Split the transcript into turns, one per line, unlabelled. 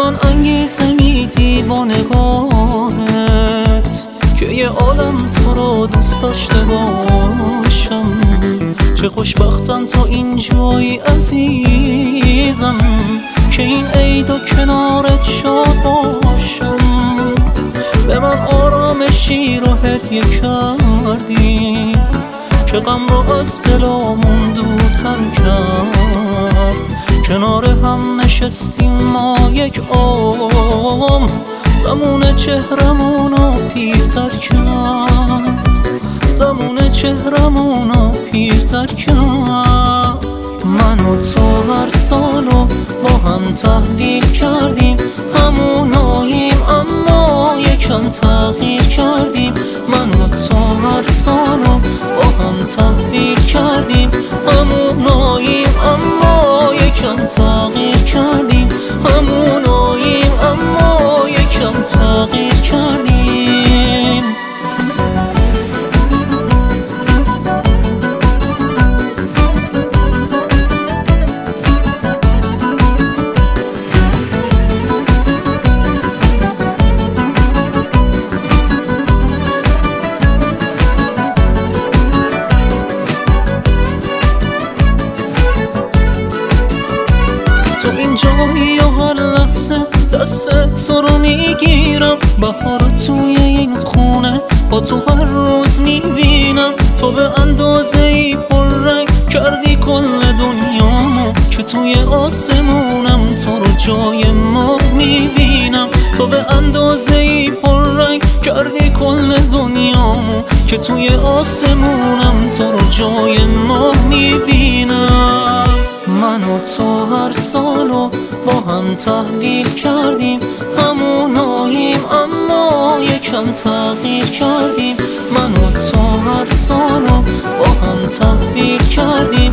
انگیزه با نگاهت که یه عالم تو رو دوست داشته باشم. چه خوشبختم این عزیزم که این عید و کنارت شاد باشم. به من آرامشی رو هدیه کردی که غم رو از دلامون دورتر کرد. کنار هم نشستیم ما یک آم زمون چهرمونو پیرتر کرد. زمون چهرمونو پیرتر کرد. من و تو هر سالو با هم تحویل کردیم. هموناییم اما یکم تغییر کردیم. یکم تغییر کردیم تو این جایی و هر لحظه دست تو رو می‌گیرم. بهار توی این خونه با تو هر روز می‌بینم. تو به اندازه ای پر رنگ کردی کل دنیامو که توی آسمونم تو رو جای ما می‌بینم. تو به اندازه ای پر رنگ کردی کل دنیامو که توی آسمونم تو رو جای ما می‌بینم. و تو هر سالو با هم تحویل کردیم. هموناییم اما یکم تغییر کردیم. من و تو هر سالو با هم تحویل کردیم.